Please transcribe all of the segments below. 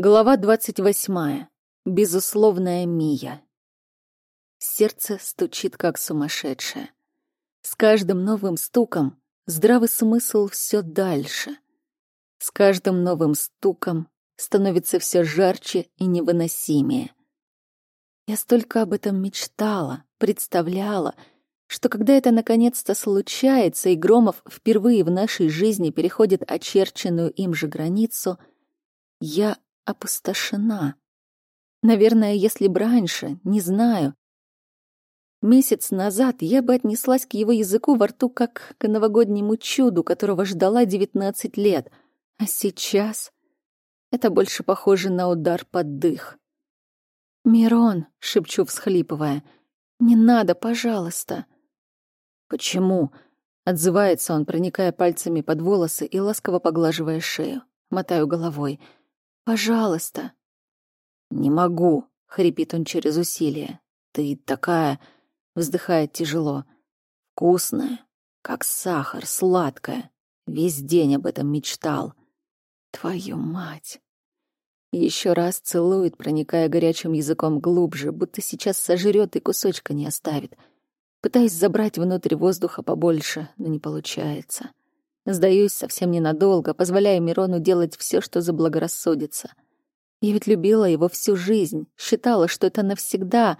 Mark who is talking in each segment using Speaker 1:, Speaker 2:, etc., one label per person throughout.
Speaker 1: Глава двадцать восьмая. Безусловная Мия. Сердце стучит как сумасшедшее. С каждым новым стуком здравый смысл все дальше. С каждым новым стуком становится все жарче и невыносимее. Я столько об этом мечтала, представляла, что когда это наконец-то случается, и Громов впервые в нашей жизни переходит очерченную им же границу, я опустошена. Наверное, если бы раньше, не знаю. Месяц назад я бы отнеслась к его языку во рту как к новогоднему чуду, которого ждала девятнадцать лет. А сейчас это больше похоже на удар под дых. «Мирон», — шепчу, всхлипывая, — «не надо, пожалуйста». «Почему?» — отзывается он, проникая пальцами под волосы и ласково поглаживая шею. Мотаю головой — Пожалуйста. Не могу, хрипит он через усилие. Ты такая, вздыхает тяжело. Вкусная, как сахар, сладкая. Весь день об этом мечтал. Твою мать. Еще раз целует, проникая горячим языком глубже, будто сейчас сожрет и кусочка не оставит. Пытаюсь забрать внутрь воздуха побольше, но не получается. Сдаюсь совсем ненадолго, позволяя Мирону делать все, что заблагорассудится. Я ведь любила его всю жизнь, считала, что это навсегда.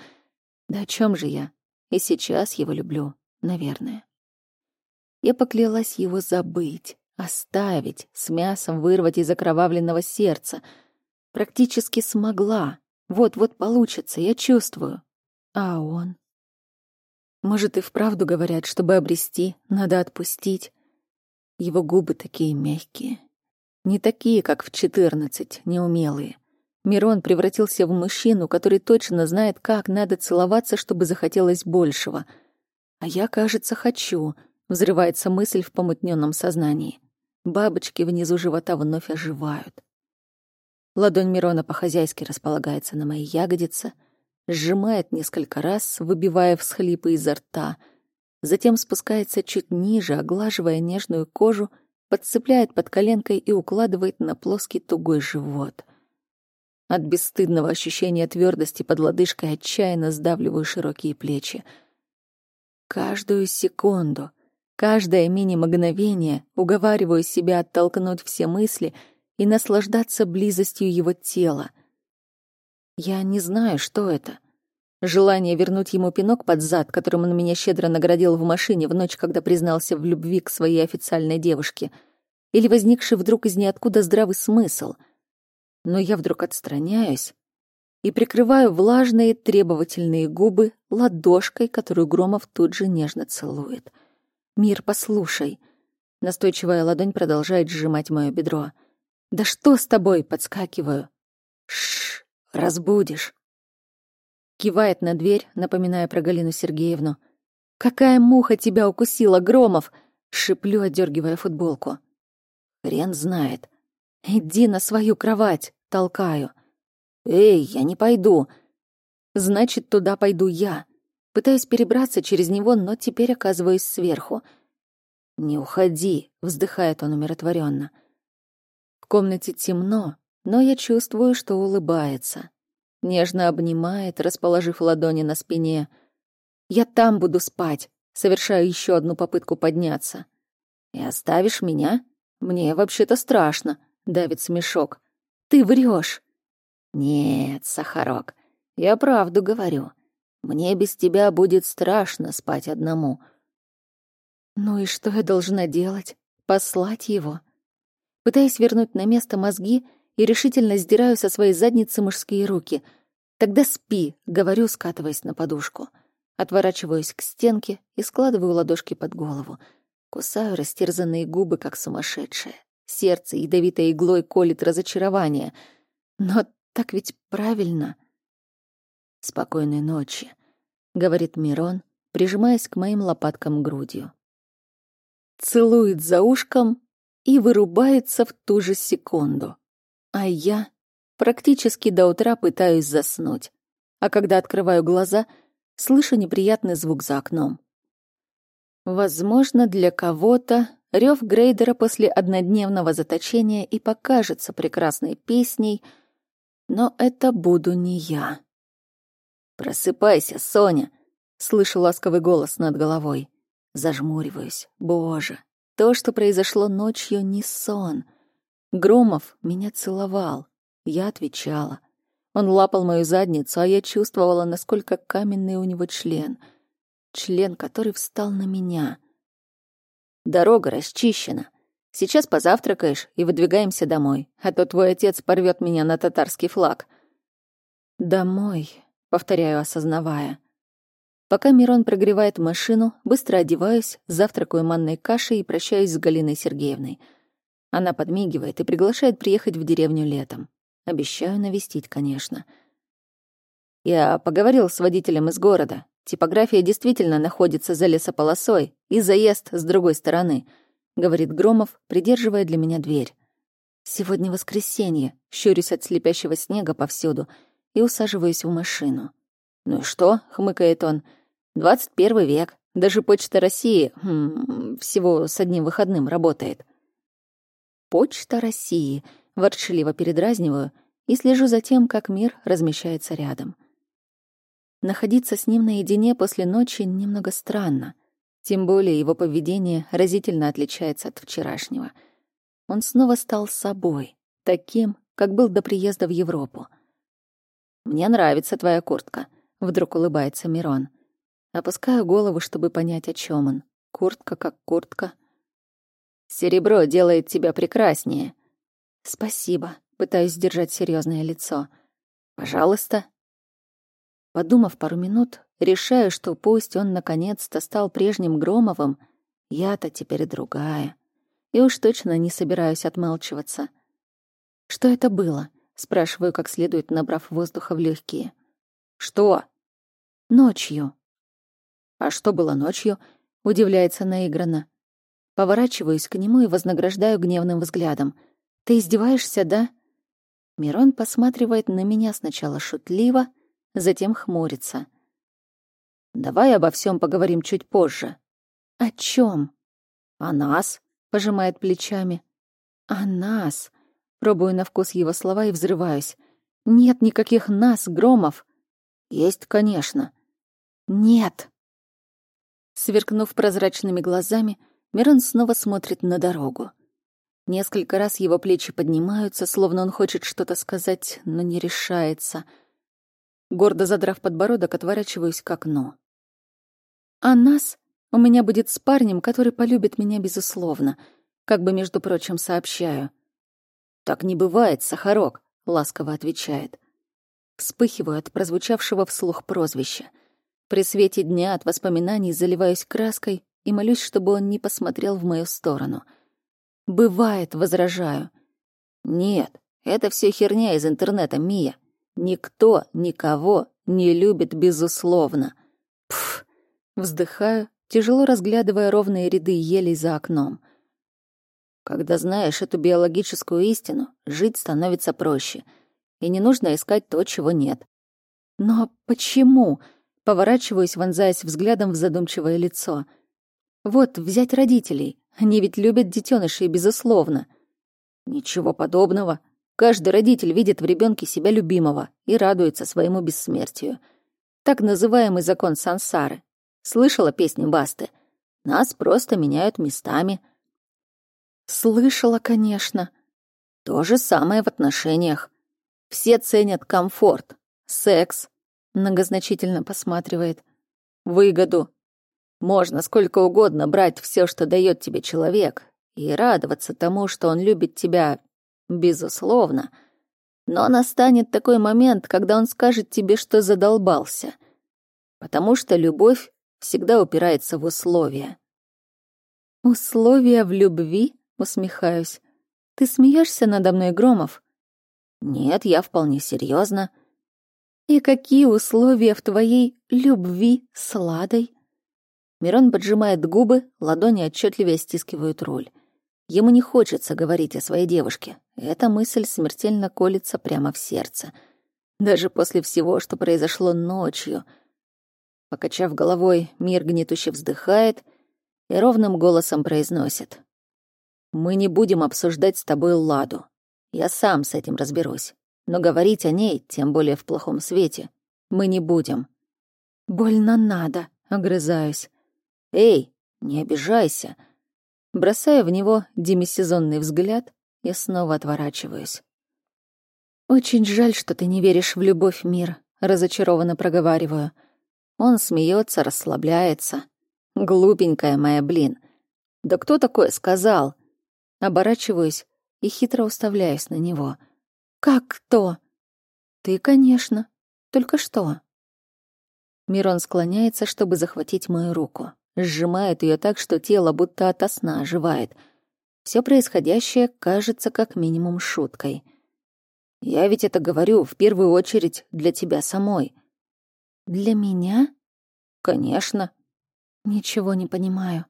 Speaker 1: Да о чем же я? И сейчас его люблю, наверное. Я поклялась его забыть, оставить, с мясом вырвать из окровавленного сердца. Практически смогла. Вот-вот получится, я чувствую. А он? Может, и вправду говорят, чтобы обрести, надо отпустить. Его губы такие мягкие. Не такие, как в четырнадцать, неумелые. Мирон превратился в мужчину, который точно знает, как надо целоваться, чтобы захотелось большего. А я, кажется, хочу. Взрывается мысль в помутненном сознании. Бабочки внизу живота вновь оживают. Ладонь Мирона по-хозяйски располагается на моей ягодице, сжимает несколько раз, выбивая всхлипы изо рта — затем спускается чуть ниже, оглаживая нежную кожу, подцепляет под коленкой и укладывает на плоский тугой живот. От бесстыдного ощущения твердости под лодыжкой отчаянно сдавливаю широкие плечи. Каждую секунду, каждое мини-мгновение уговариваю себя оттолкнуть все мысли и наслаждаться близостью его тела. Я не знаю, что это — Желание вернуть ему пинок под зад, которым он меня щедро наградил в машине в ночь, когда признался в любви к своей официальной девушке. Или возникший вдруг из ниоткуда здравый смысл. Но я вдруг отстраняюсь и прикрываю влажные требовательные губы ладошкой, которую Громов тут же нежно целует. «Мир, послушай». Настойчивая ладонь продолжает сжимать мое бедро. «Да что с тобой?» — подскакиваю. «Шш, разбудишь». Кивает на дверь, напоминая про Галину Сергеевну. «Какая муха тебя укусила, Громов!» Шиплю, отдергивая футболку. Хрен знает. «Иди на свою кровать!» — толкаю. «Эй, я не пойду!» «Значит, туда пойду я!» Пытаюсь перебраться через него, но теперь оказываюсь сверху. «Не уходи!» — вздыхает он умиротворенно. В комнате темно, но я чувствую, что улыбается. Нежно обнимает, расположив ладони на спине. «Я там буду спать», совершаю еще одну попытку подняться. «И оставишь меня? Мне вообще-то страшно», — давит смешок. «Ты врешь. «Нет, Сахарок, я правду говорю. Мне без тебя будет страшно спать одному». «Ну и что я должна делать? Послать его?» Пытаясь вернуть на место мозги, и решительно сдираю со своей задницы мужские руки. «Тогда спи», — говорю, скатываясь на подушку. Отворачиваюсь к стенке и складываю ладошки под голову. Кусаю растерзанные губы, как сумасшедшая. Сердце ядовитой иглой колет разочарование. Но так ведь правильно. «Спокойной ночи», — говорит Мирон, прижимаясь к моим лопаткам грудью. Целует за ушком и вырубается в ту же секунду. А я практически до утра пытаюсь заснуть. А когда открываю глаза, слышу неприятный звук за окном. Возможно, для кого-то рев грейдера после однодневного заточения и покажется прекрасной песней, Но это буду не я. «Просыпайся, Соня!» — слышу ласковый голос над головой. Зажмуриваюсь. Боже, то, что произошло ночью, не сон. Громов меня целовал. Я отвечала. Он лапал мою задницу, а я чувствовала, насколько каменный у него член. Член, который встал на меня. Дорога расчищена. Сейчас позавтракаешь и выдвигаемся домой, а то твой отец порвет меня на татарский флаг. Домой, повторяю, осознавая. Пока Мирон прогревает машину, быстро одеваюсь, завтракаю манной кашей и прощаюсь с Галиной Сергеевной. Она подмигивает и приглашает приехать в деревню летом. Обещаю навестить, конечно. Я поговорил с водителем из города. Типография действительно находится за лесополосой, и заезд с другой стороны — говорит Громов, придерживая для меня дверь. Сегодня воскресенье, щурюсь от слепящего снега повсюду и усаживаюсь в машину. Ну и что? хмыкает он. Двадцать первый век. Даже Почта России хм, всего с одним выходным работает. Почта России. Ворчливо передразниваю и слежу за тем, как мир размещается рядом. Находиться с ним наедине после ночи немного странно — тем более его поведение разительно отличается от вчерашнего. Он снова стал собой, таким, как был до приезда в Европу. «Мне нравится твоя куртка», — вдруг улыбается Мирон. Опускаю голову, чтобы понять, о чем он. Куртка как куртка. «Серебро делает тебя прекраснее». «Спасибо», — пытаюсь сдержать серьезное лицо. «Пожалуйста». Подумав пару минут, Решаю, что пусть он наконец-то стал прежним Громовым, я-то теперь другая. И уж точно не собираюсь отмалчиваться. «Что это было?» — спрашиваю, как следует, набрав воздуха в легкие. «Что?» «Ночью». «А что было ночью?» — удивляется наигранно. Поворачиваюсь к нему и вознаграждаю гневным взглядом. «Ты издеваешься, да?» Мирон посматривает на меня сначала шутливо, затем хмурится — Давай обо всем поговорим чуть позже. О чем? О нас, пожимает плечами. О нас. Пробую на вкус его слова и взрываюсь. Нет никаких нас, Громов. Есть, конечно. Нет. Сверкнув прозрачными глазами, Мирон снова смотрит на дорогу. Несколько раз его плечи поднимаются, словно он хочет что-то сказать, но не решается — Гордо задрав подбородок, отворачиваюсь к окну. А нас у меня будет с парнем, который полюбит меня безусловно, как бы, между прочим, сообщаю. «Так не бывает, Сахарок», — ласково отвечает. Вспыхиваю от прозвучавшего вслух прозвища. При свете дня от воспоминаний заливаюсь краской и молюсь, чтобы он не посмотрел в мою сторону. «Бывает», — возражаю. «Нет, это все херня из интернета, Мия. Никто никого не любит безусловно. Пф, вздыхаю, тяжело разглядывая ровные ряды елей за окном. Когда знаешь эту биологическую истину, жить становится проще, и не нужно искать то, чего нет. Но почему? Поворачиваюсь, вонзаясь взглядом в задумчивое лицо. Вот, взять родителей. Они ведь любят детенышей, безусловно. Ничего подобного. Каждый родитель видит в ребенке себя любимого и радуется своему бессмертию. Так называемый закон сансары. Слышала песню Басты? Нас просто меняют местами. Слышала, конечно. То же самое в отношениях. Все ценят комфорт, секс, многозначительно посматривает, выгоду. Можно сколько угодно брать все, что дает тебе человек, и радоваться тому, что он любит тебя Безусловно. Но настанет такой момент, когда он скажет тебе, что задолбался. Потому что любовь всегда упирается в условия. «Условия в любви?» — усмехаюсь. «Ты смеешься надо мной, Громов?» «Нет, я вполне серьезно. «И какие условия в твоей любви с Ладой?» Мирон поджимает губы, ладони отчетливее стискивают руль. Ему не хочется говорить о своей девушке. Эта мысль смертельно колется прямо в сердце. Даже после всего, что произошло ночью. Покачав головой, мир гнетуще вздыхает и ровным голосом произносит. «Мы не будем обсуждать с тобой Ладу. Я сам с этим разберусь. Но говорить о ней, тем более в плохом свете, мы не будем.
Speaker 2: Больно надо, огрызаюсь.
Speaker 1: Эй, не обижайся. Бросая в него демисезонный взгляд, я снова отворачиваюсь.
Speaker 2: Очень жаль, что ты не веришь в любовь, мир, разочарованно проговариваю.
Speaker 1: Он смеется, расслабляется. Глупенькая моя, блин. Да кто такое сказал? Оборачиваюсь и хитро уставляюсь на него.
Speaker 2: Как кто?
Speaker 1: Ты, конечно. Только что. Мирон склоняется, чтобы захватить мою руку. Сжимает ее так, что тело будто ото сна оживает. Все происходящее кажется как минимум шуткой. Я ведь это говорю в первую очередь для тебя самой.
Speaker 2: Для меня?
Speaker 1: Конечно.
Speaker 2: Ничего не понимаю.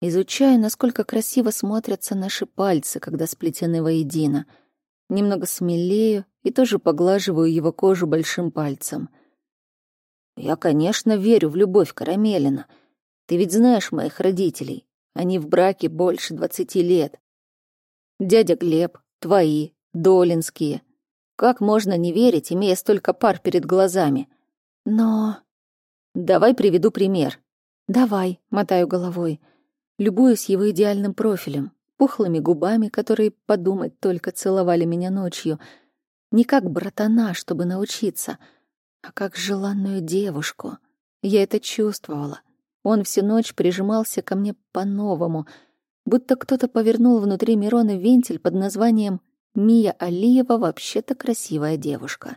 Speaker 1: Изучаю, насколько красиво смотрятся наши пальцы, когда сплетены воедино. Немного смелею и тоже поглаживаю его кожу большим пальцем. Я, конечно, верю в любовь Карамелина. Ты ведь знаешь моих родителей. Они в браке больше двадцати лет. Дядя Глеб, твои, долинские. Как можно не верить, имея столько пар перед глазами?
Speaker 2: Но...
Speaker 1: Давай приведу пример.
Speaker 2: Давай, мотаю головой. Любуюсь его идеальным профилем, пухлыми губами, которые, подумать, только целовали меня ночью. Не как братана, чтобы научиться, а как желанную девушку. Я это чувствовала. Он всю ночь прижимался ко мне по-новому, будто кто-то повернул внутри Мирона вентиль под названием «Мия Алиева вообще-то красивая девушка».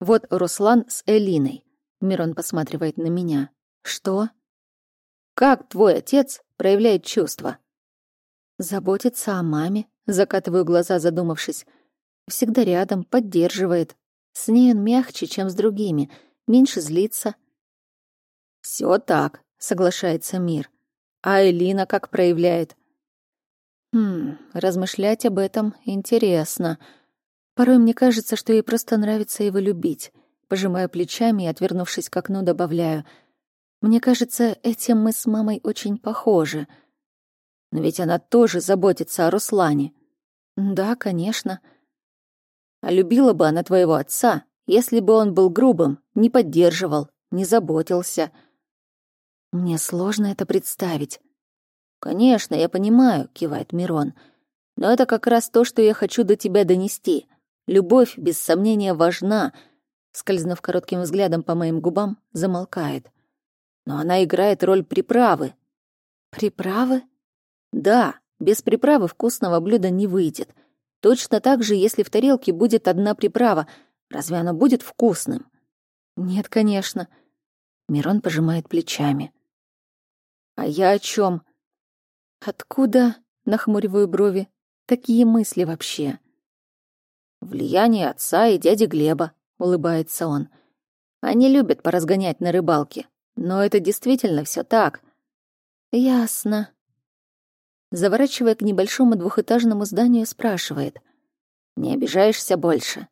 Speaker 2: Вот Руслан с Элиной. Мирон посматривает на меня. Что? Как твой отец проявляет чувства? Заботится о маме, закатываю глаза, задумавшись. Всегда рядом, поддерживает. С ней он мягче, чем с другими, меньше злится.
Speaker 1: Все так, соглашается Мир. А Элина как проявляет?
Speaker 2: Хм, размышлять об этом интересно. Порой мне кажется, что ей просто нравится его любить. Пожимаю плечами и, отвернувшись к окну, добавляю — мне кажется, этим мы с мамой очень похожи.
Speaker 1: Но ведь она тоже заботится о Руслане.
Speaker 2: Да, конечно.
Speaker 1: Любила бы она твоего отца, если бы он был грубым, не поддерживал, не заботился.
Speaker 2: Мне сложно это представить.
Speaker 1: Конечно, я понимаю, кивает Мирон. Но это как раз то, что я хочу до тебя донести. Любовь, без сомнения, важна. Скользнув коротким взглядом по моим губам, замолкает но она играет роль приправы.
Speaker 2: Приправы?
Speaker 1: Да, без приправы вкусного блюда не выйдет. Точно так же, если в тарелке будет одна приправа, разве оно будет вкусным?
Speaker 2: Нет, конечно. Мирон пожимает плечами.
Speaker 1: А я о чем?
Speaker 2: Откуда, нахмуриваю брови, такие мысли вообще?
Speaker 1: Влияние отца и дяди Глеба, улыбается он. Они любят поразгонять на рыбалке. Но это действительно все так.
Speaker 2: Ясно.
Speaker 1: Заворачивая к небольшому двухэтажному зданию, спрашивает. Не обижаешься больше?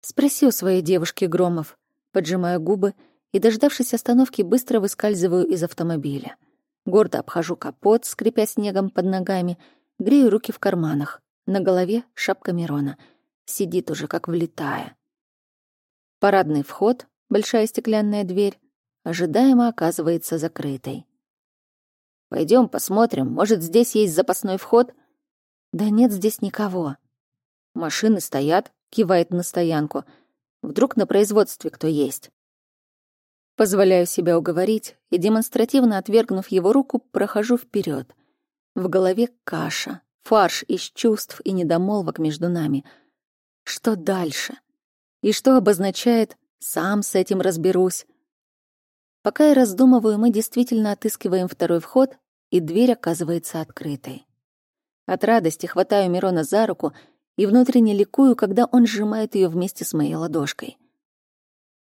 Speaker 2: Спроси у своей девушки Громов. Поджимаю губы и, дождавшись остановки, быстро выскальзываю из автомобиля. Гордо обхожу капот, скрипя снегом под ногами, грею руки в карманах. На голове шапка Мирона. Сидит уже как влетая. Парадный вход, большая стеклянная дверь, ожидаемо оказывается закрытой.
Speaker 1: Пойдем посмотрим, может, здесь есть запасной вход?
Speaker 2: Да нет здесь никого.
Speaker 1: Машины стоят, кивает на стоянку. Вдруг на производстве кто есть. Позволяю себя уговорить и, демонстративно отвергнув его руку, прохожу вперед. В голове каша, фарш из чувств и недомолвок между нами. Что дальше? И что обозначает «сам с этим разберусь»? Пока я раздумываю, мы действительно отыскиваем второй вход, и дверь оказывается открытой. От радости хватаю Мирона за руку и внутренне ликую, когда он сжимает ее вместе с моей ладошкой.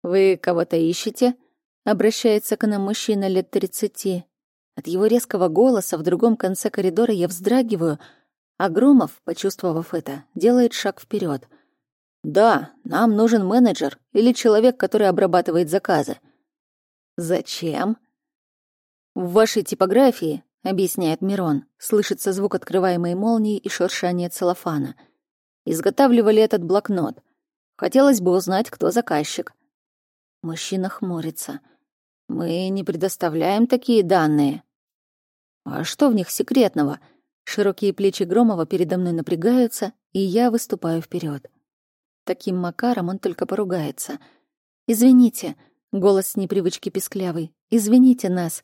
Speaker 1: «Вы кого-то ищете?» — обращается к нам мужчина лет тридцати. От его резкого голоса в другом конце коридора я вздрагиваю, а Громов, почувствовав это, делает шаг вперед. «Да, нам нужен менеджер или человек, который обрабатывает заказы. «Зачем?» «В вашей типографии», — объясняет Мирон, слышится звук открываемой молнии и шуршание целлофана. изготавливали этот блокнот. Хотелось бы узнать, кто заказчик. Мужчина хмурится. Мы не предоставляем такие данные. А что в них секретного? Широкие плечи Громова передо мной напрягаются, и я выступаю вперед. Таким макаром он только поругается. «Извините», — голос с непривычки писклявый, «извините нас.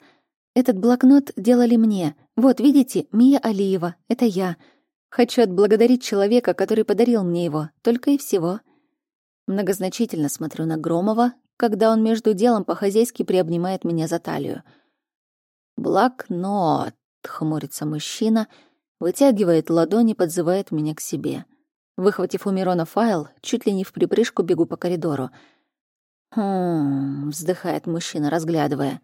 Speaker 1: Этот блокнот делали мне. Вот, видите, Мия Алиева, это я. Хочу отблагодарить человека, который подарил мне его, только и всего». Многозначительно смотрю на Громова, когда он между делом по-хозяйски приобнимает меня за талию. «Блокнот», — хмурится мужчина, вытягивает ладони, подзывает меня к себе. Выхватив у Мирона файл, чуть ли не в припрыжку бегу по коридору. «Хм...» — вздыхает мужчина, разглядывая.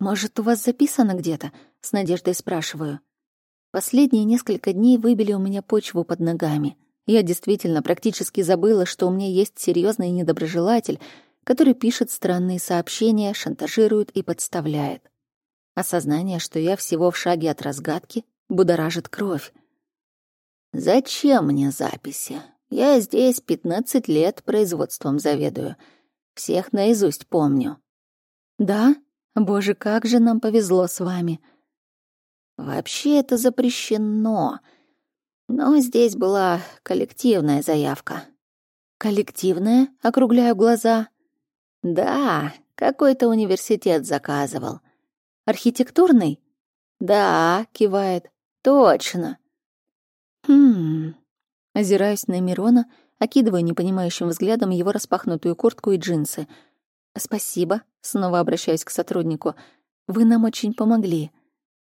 Speaker 1: «Может, у вас записано где-то?» — с надеждой спрашиваю. Последние несколько дней выбили у меня почву под ногами. Я действительно практически забыла, что у меня есть серьезный недоброжелатель, который пишет странные сообщения, шантажирует и подставляет. Осознание, что я всего в шаге от разгадки, будоражит кровь. «Зачем мне записи? Я здесь пятнадцать лет производством заведую. Всех наизусть помню». «Да? Боже, как же нам повезло с вами!» «Вообще это запрещено», но здесь была коллективная заявка. Коллективная? Округляю глаза. Да, какой-то университет заказывал. Архитектурный? Да, кивает. Точно. Хм. Озираюсь на Мирона, окидываю непонимающим взглядом его распахнутую куртку и джинсы. Спасибо, снова обращаюсь к сотруднику. Вы нам очень помогли.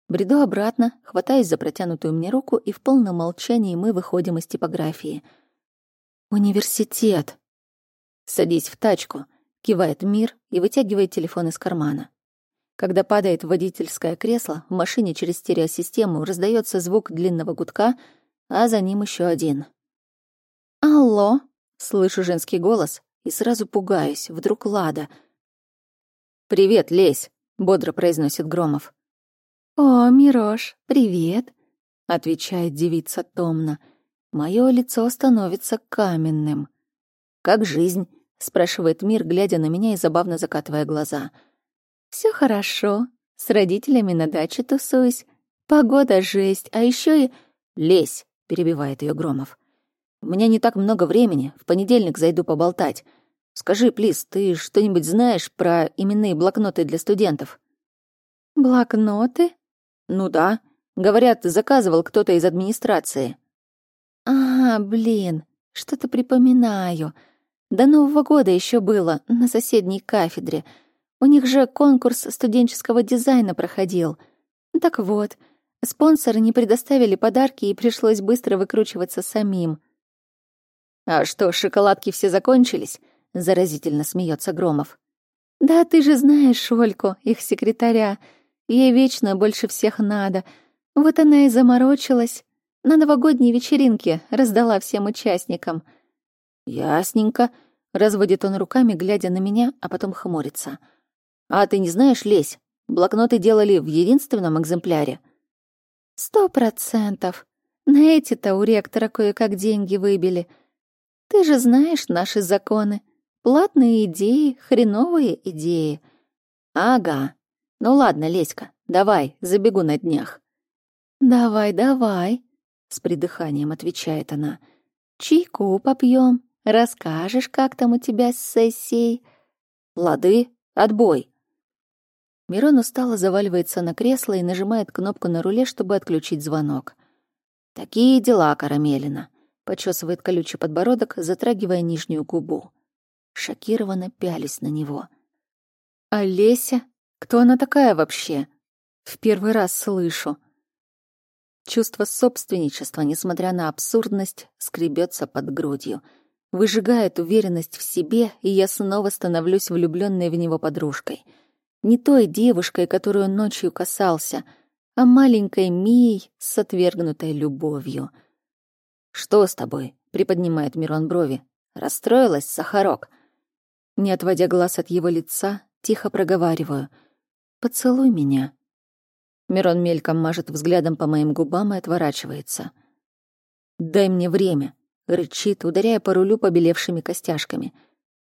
Speaker 1: Бреду обратно, хватаюсь за протянутую мне руку, и в полном молчании мы выходим из типографии. «Университет!» «Садись в тачку», — кивает Мир и вытягивает телефон из кармана. Когда падает водительское кресло, в машине через стереосистему раздается звук длинного гудка, а за ним еще один. «Алло!» — слышу женский голос и сразу пугаюсь. Вдруг Лада. «Привет, Лесь!» — бодро произносит Громов. «О, Мирош, привет!» — отвечает девица томно. Мое лицо становится каменным. «Как жизнь?» — спрашивает Мир, глядя на меня и забавно закатывая глаза. Все хорошо. С родителями на даче тусуюсь. Погода жесть, а еще и...» «Лезь!» — перебивает ее Громов. «У меня не так много времени. В понедельник зайду поболтать. Скажи, плиз, ты что-нибудь знаешь про именные блокноты для студентов?» «Блокноты?» «Ну да. Говорят, заказывал кто-то из администрации». «А, блин, что-то припоминаю. До Нового года еще было, на соседней кафедре. У них же конкурс студенческого дизайна проходил. Так вот, спонсоры не предоставили подарки, и пришлось быстро выкручиваться самим». «А что, шоколадки все закончились?» — заразительно смеется Громов. «Да ты же знаешь Ольку, их секретаря. Ей вечно больше всех надо. Вот она и заморочилась. На новогодней вечеринке раздала всем участникам. «Ясненько», — разводит он руками, глядя на меня, а потом хмурится. «А ты не знаешь, Лесь, блокноты делали в единственном экземпляре?» «Сто процентов. На эти-то у ректора кое-как деньги выбили. Ты же знаешь наши законы. Платные идеи, хреновые идеи». «Ага», ну ладно, Леська, давай, забегу на днях. Давай, давай, с придыханием отвечает она. Чайку попьем, расскажешь, как там у тебя с сессией. Лады, отбой. Мирон устало заваливается на кресло и нажимает кнопку на руле, чтобы отключить звонок. Такие дела, Карамелина. Почесывает колючий подбородок, затрагивая нижнюю губу. Шокированно пялись на него. Олеся кто она такая вообще? В первый раз слышу. Чувство собственничества, несмотря на абсурдность, скребется под грудью. Выжигает уверенность в себе, и я снова становлюсь влюбленной в него подружкой. Не той девушкой, которую ночью касался, а маленькой Мией с отвергнутой любовью. «Что с тобой?» — приподнимает Мирон брови. «Расстроилась, Сахарок?» Не отводя глаз от его лица, тихо проговариваю — Поцелуй меня. Мирон мельком мажет взглядом по моим губам и отворачивается. Дай мне время. Рычит, ударяя по рулю побелевшими костяшками.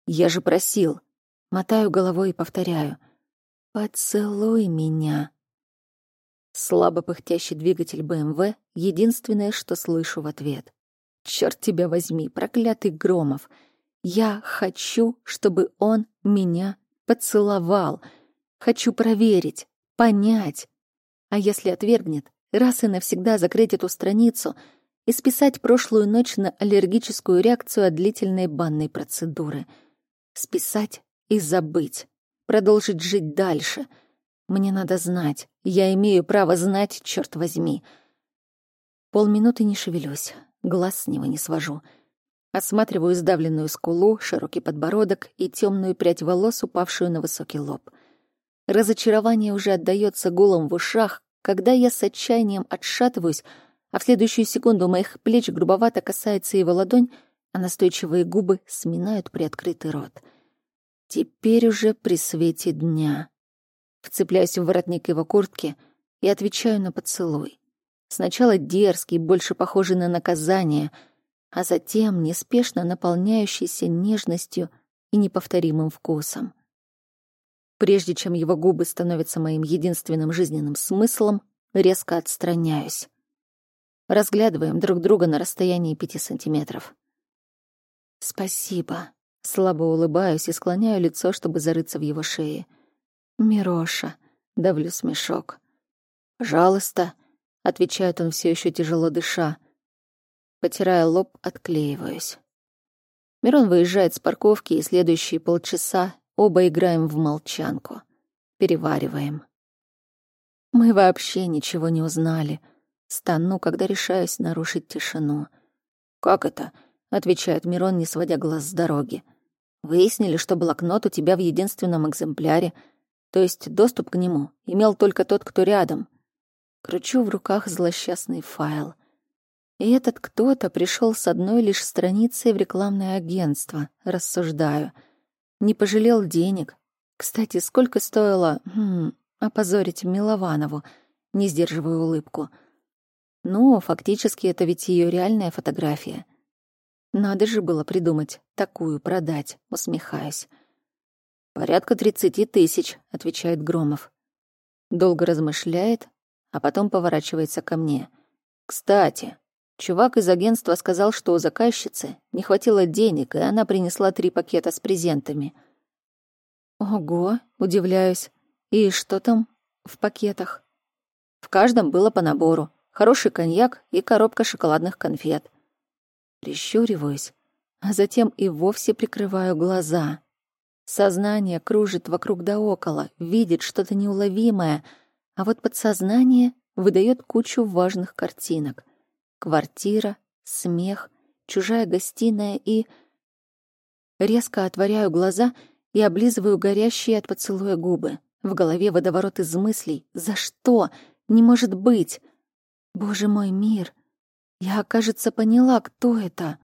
Speaker 1: «Я же просил!» Мотаю головой и повторяю. «Поцелуй меня!» Слабо пыхтящий двигатель БМВ — единственное, что слышу в ответ. «Чёрт тебя возьми, проклятый Громов! Я хочу, чтобы он меня поцеловал. Хочу проверить, понять. А если отвергнет, раз и навсегда закрыть эту страницу и списать прошлую ночь на аллергическую реакцию от длительной банной процедуры. Списать и забыть. Продолжить жить дальше. Мне надо знать. Я имею право знать, черт возьми. Полминуты не шевелюсь, глаз с него не свожу. Осматриваю сдавленную скулу, широкий подбородок и темную прядь волос, упавшую на высокий лоб. Разочарование уже отдаётся гулом в ушах, когда я с отчаянием отшатываюсь, а в следующую секунду моих плеч грубовато касается его ладонь, а настойчивые губы сминают приоткрытый рот. Теперь уже при свете дня. Вцепляюсь в воротник его куртки и отвечаю на поцелуй. Сначала дерзкий, больше похожий на наказание, а затем неспешно наполняющийся нежностью и неповторимым вкусом. Прежде чем его губы становятся моим единственным жизненным смыслом, резко отстраняюсь. Разглядываем друг друга на расстоянии пяти сантиметров. «Спасибо», — слабо улыбаюсь и склоняю лицо, чтобы зарыться в его шее. «Мироша», — давлю смешок. «Пожалуйста», — отвечает он все еще тяжело дыша. Потирая лоб, отклеиваюсь. Мирон выезжает с парковки, и следующие полчаса оба играем в молчанку. Перевариваем. Мы вообще ничего не узнали — Стану, когда решаюсь нарушить тишину. «Как это?» — отвечает Мирон, не сводя глаз с дороги. «Выяснили, что блокнот у тебя в единственном экземпляре, то есть доступ к нему имел только тот, кто рядом». Кручу в руках злосчастный файл. И этот кто-то пришел с одной лишь страницей в рекламное агентство, рассуждаю. Не пожалел денег. Кстати, сколько стоило хм, опозорить Милованову? Не сдерживаю улыбку — ну, фактически это ведь ее реальная фотография. Надо же было придумать такую продать, усмехаясь. «Порядка тридцати тысяч», — отвечает Громов. Долго размышляет, а потом поворачивается ко мне. «Кстати, чувак из агентства сказал, что у заказчицы не хватило денег, и она принесла три пакета с презентами». «Ого», — удивляюсь. «И что там в пакетах?» «В каждом было по набору хороший коньяк и коробка шоколадных конфет. Прищуриваюсь, а затем и вовсе прикрываю глаза. Сознание кружит вокруг да около, видит что-то неуловимое, а вот подсознание выдает кучу важных картинок. Квартира, смех, чужая гостиная и... Резко отворяю глаза и облизываю горящие от поцелуя губы. В голове водоворот из мыслей. «За что? Не может быть!» Боже мой, мир! Я, кажется, поняла, кто это.